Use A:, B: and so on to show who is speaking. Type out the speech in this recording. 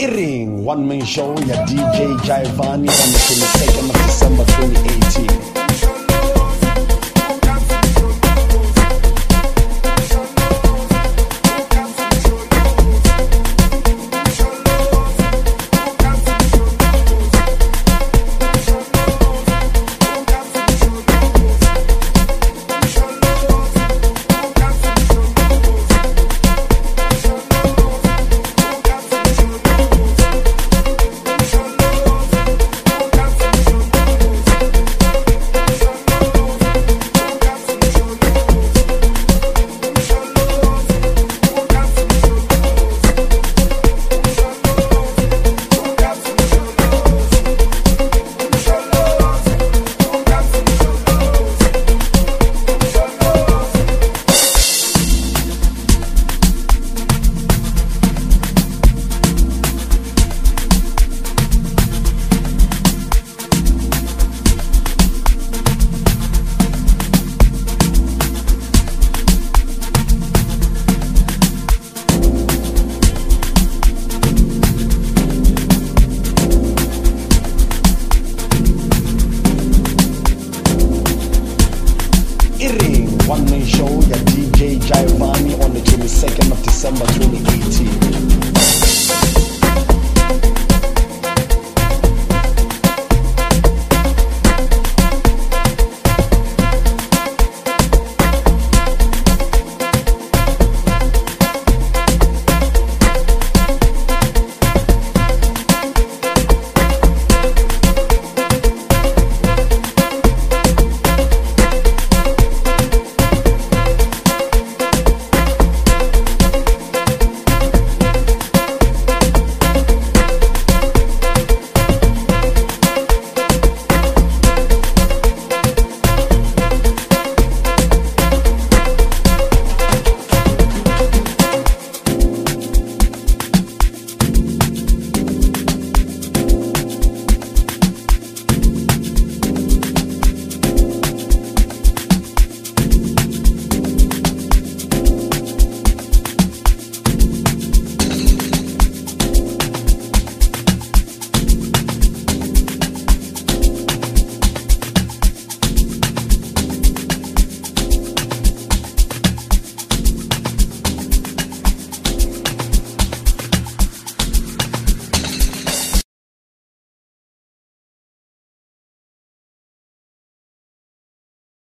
A: I-Ring One Man Show ya DJ Jaivani on the 22nd of December 2018. December 2018.